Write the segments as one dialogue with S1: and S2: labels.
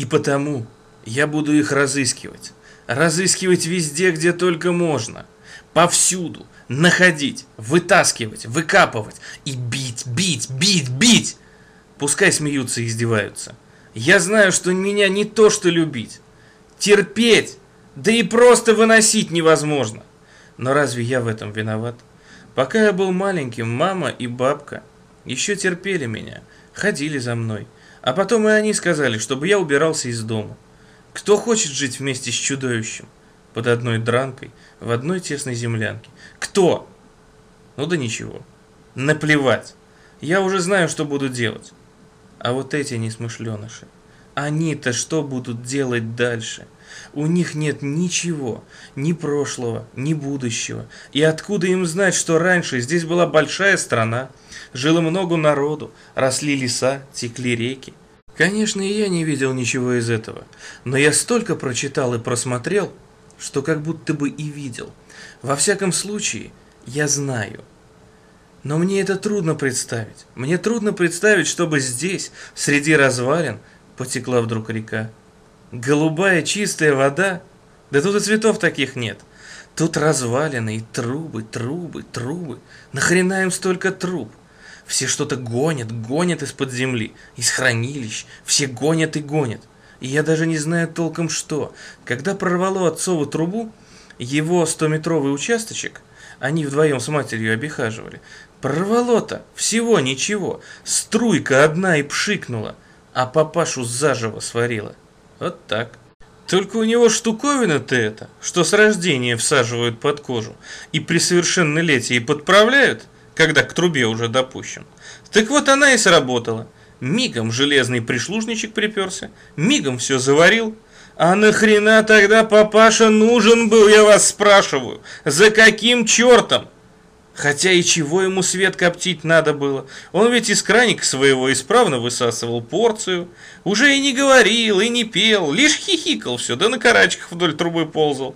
S1: И потому я буду их разыскивать. Разыскивать везде, где только можно. Повсюду. Находить, вытаскивать, выкапывать. И бить, бить, бить, бить. Пускай смеются и издеваются. Я знаю, что меня не то, что любить. Терпеть, да и просто выносить невозможно. Но разве я в этом виноват? Пока я был маленьким, мама и бабка еще терпели меня, ходили за мной. А потом и они сказали, чтобы я убирался из дома. Кто хочет жить вместе с чудовищем? Под одной дранкой, в одной тесной землянке. Кто? Ну да ничего. Наплевать. Я уже знаю, что буду делать. А вот эти несмышленыши, они-то что будут делать дальше? У них нет ничего, ни прошлого, ни будущего. И откуда им знать, что раньше здесь была большая страна, жило много народу, росли леса, текли реки? Конечно, и я не видел ничего из этого, но я столько прочитал и просмотрел, что как будто бы и видел. Во всяком случае, я знаю. Но мне это трудно представить. Мне трудно представить, чтобы здесь, среди развалин, потекла вдруг река. Голубая чистая вода? Да тут и цветов таких нет. Тут развалины и трубы, трубы, трубы. Нахрена им столько труб? Все что-то гонят, гонят из-под земли, из хранилищ. Все гонят и гонят. И я даже не знаю толком что. Когда прорвало отцову трубу, его стометровый участочек, они вдвоем с матерью обихаживали, прорвало-то всего ничего. Струйка одна и пшикнула, а папашу заживо сварила. Вот так. Только у него штуковина-то это, что с рождения всаживают под кожу и при совершеннолетии подправляют, когда к трубе уже допущен. Так вот она и сработала. Мигом железный прислужничек приперся, мигом все заварил. А нахрена тогда папаша нужен был, я вас спрашиваю? За каким чертом? Хотя и чего ему свет коптить надо было? Он ведь из краника своего исправно высасывал порцию. Уже и не говорил, и не пел, лишь хихикал все, да на карачках вдоль трубы ползал.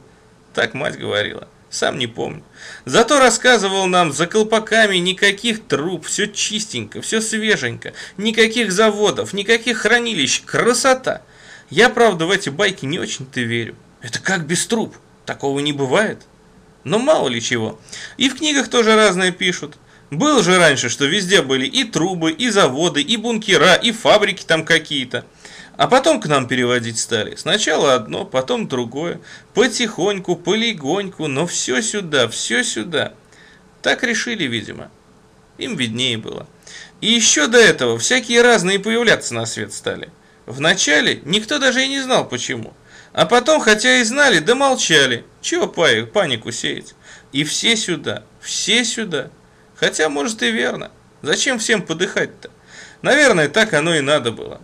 S1: Так мать говорила, сам не помню. Зато рассказывал нам, за колпаками никаких труб, все чистенько, все свеженько, никаких заводов, никаких хранилищ, красота. Я, правда, в эти байки не очень-то верю. Это как без труб? Такого не бывает. Но мало ли чего. И в книгах тоже разное пишут. Было же раньше, что везде были и трубы, и заводы, и бункера, и фабрики там какие-то. А потом к нам переводить стали. Сначала одно, потом другое. Потихоньку, полигоньку, но все сюда, все сюда. Так решили, видимо. Им виднее было. И еще до этого всякие разные появляться на свет стали. Вначале никто даже и не знал почему. А потом, хотя и знали, да молчали. Чего панику сеять? И все сюда, все сюда. Хотя, может, и верно. Зачем всем подыхать-то? Наверное, так оно и надо было.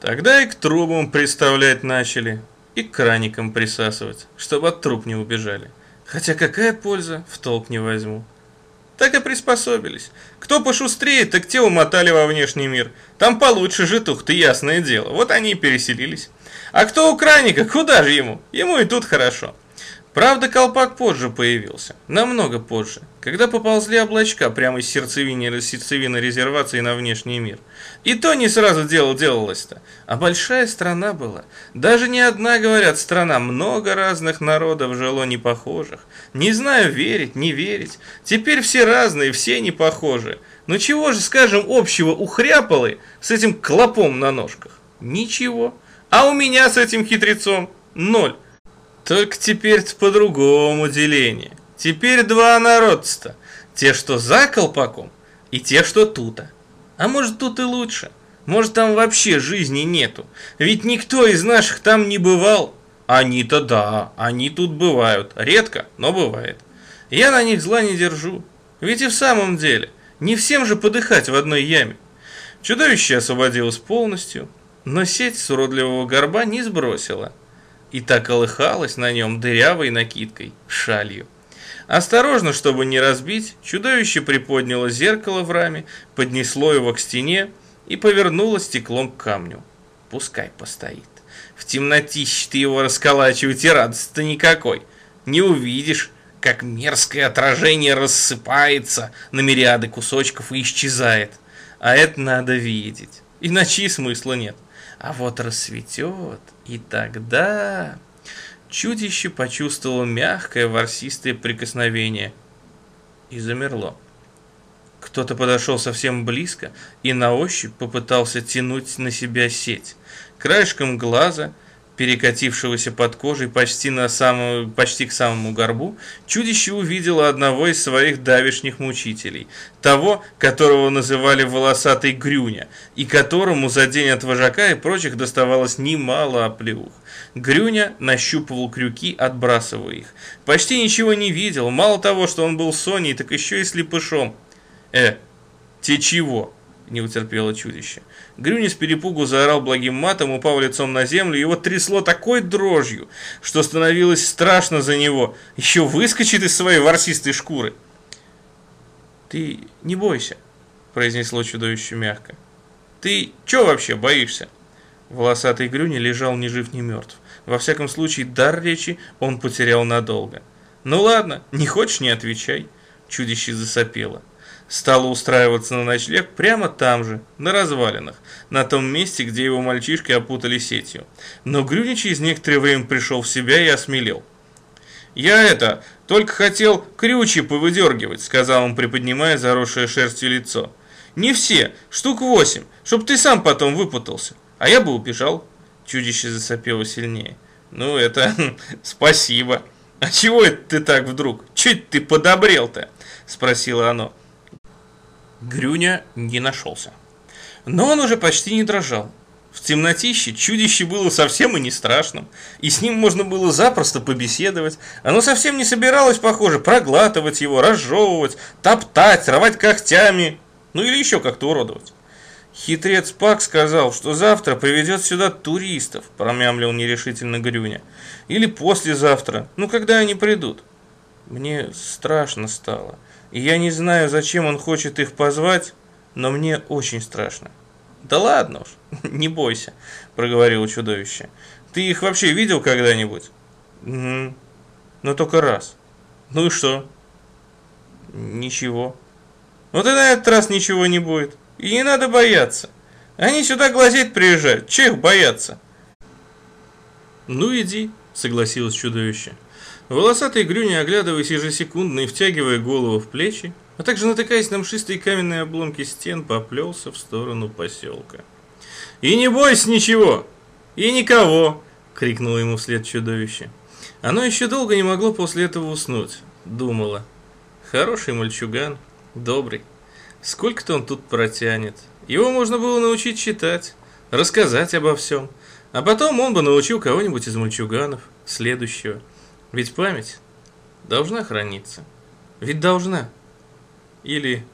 S1: Тогда и к трубам приставлять начали, и к краникам присасывать, чтобы от труб не убежали. Хотя какая польза, в толк не возьму. Так и приспособились. Кто пошустрее, так те умотали во внешний мир. Там получше житух-то, ясное дело. Вот они и переселились. А кто у краника, куда же ему? Ему и тут хорошо. Правда, колпак позже появился, намного позже, когда поползли облачка прямо из сердцевины, сердцевины резервации на внешний мир. И то не сразу дело делалось-то, а большая страна была. Даже не одна, говорят, страна, много разных народов жило не похожих. Не знаю, верить, не верить. Теперь все разные, все не похожи. Но чего же, скажем, общего у хряпалы с этим клопом на ножках? Ничего. А у меня с этим хитрецом ноль. Только теперь по-другому деление. Теперь два народца-то. Те, что за колпаком, и те, что тута. А может тут и лучше. Может там вообще жизни нету. Ведь никто из наших там не бывал. Они-то да, они тут бывают. Редко, но бывает. Я на них зла не держу. Ведь и в самом деле, не всем же подыхать в одной яме. Чудовище освободилось полностью, но сеть с уродливого горба не сбросила. И так колыхалась на нем дырявой накидкой, шалью. Осторожно, чтобы не разбить, чудовище приподняло зеркало в раме, поднесло его к стене и повернуло стеклом к камню. Пускай постоит. В темнотище ты его расколачивать и радости-то никакой. Не увидишь, как мерзкое отражение рассыпается на мириады кусочков и исчезает. А это надо видеть. Иначе смысла нет. А вот рассветет, и тогда... Чудище почувствовало мягкое ворсистое прикосновение и замерло. Кто-то подошел совсем близко и на ощупь попытался тянуть на себя сеть. Краешком глаза – перекатившегося под кожей почти, на самую, почти к самому горбу, чудище увидело одного из своих давишних мучителей, того, которого называли волосатый Грюня, и которому за день от вожака и прочих доставалось немало оплеух. Грюня нащупывал крюки, отбрасывая их. Почти ничего не видел, мало того, что он был Соней, так еще и слепышом. «Э, те чего?» Не утерпело чудище. Грюни с перепугу заорал благим матом, упал лицом на землю, его трясло такой дрожью, что становилось страшно за него. Еще выскочит из своей ворсистой шкуры. «Ты не бойся», — произнесло чудовище мягко. «Ты чё вообще боишься?» Волосатый Грюни лежал ни жив, ни мертв. Во всяком случае, дар речи он потерял надолго. «Ну ладно, не хочешь, не отвечай», — чудище засопело стала устраиваться на ночлег прямо там же, на развалинах, на том месте, где его мальчишки опутали сетью. Но Грюни через некоторое время пришел в себя и осмелел. «Я это, только хотел крючи повыдергивать», — сказал он, приподнимая заросшее шерстью лицо. «Не все, штук восемь, чтоб ты сам потом выпутался, а я бы убежал». Чудище засопело сильнее. «Ну, это спасибо. А чего это ты так вдруг? Чуть ты подобрел-то?» — спросило оно. Грюня не нашелся. Но он уже почти не дрожал. В темнотище чудище было совсем и не страшным, и с ним можно было запросто побеседовать. Оно совсем не собиралось, похоже, проглатывать его, разжевывать, топтать, рвать когтями, ну или еще как-то уродовать. Хитрец Пак сказал, что завтра приведет сюда туристов, промямлил нерешительно Грюня. Или послезавтра, ну когда они придут. Мне страшно стало. Я не знаю, зачем он хочет их позвать, но мне очень страшно. Да ладно уж, не бойся, проговорило чудовище. Ты их вообще видел когда-нибудь? Угу. Но только раз. Ну и что? Ничего. Вот и на этот раз ничего не будет. И не надо бояться. Они сюда глазеть приезжают. Че их бояться? Ну иди, согласилось чудовище. Волосатый Грюни, оглядываясь ежесекундно и втягивая голову в плечи, а также натыкаясь на мшистые каменные обломки стен, поплелся в сторону поселка. «И не бойся ничего! И никого!» — крикнуло ему вслед чудовище. Оно еще долго не могло после этого уснуть. Думала. Хороший мальчуган, добрый. Сколько-то он тут протянет. Его можно было научить читать, рассказать обо всем. А потом он бы научил кого-нибудь из мальчуганов, следующего. Ведь память должна храниться. Ведь должна. Или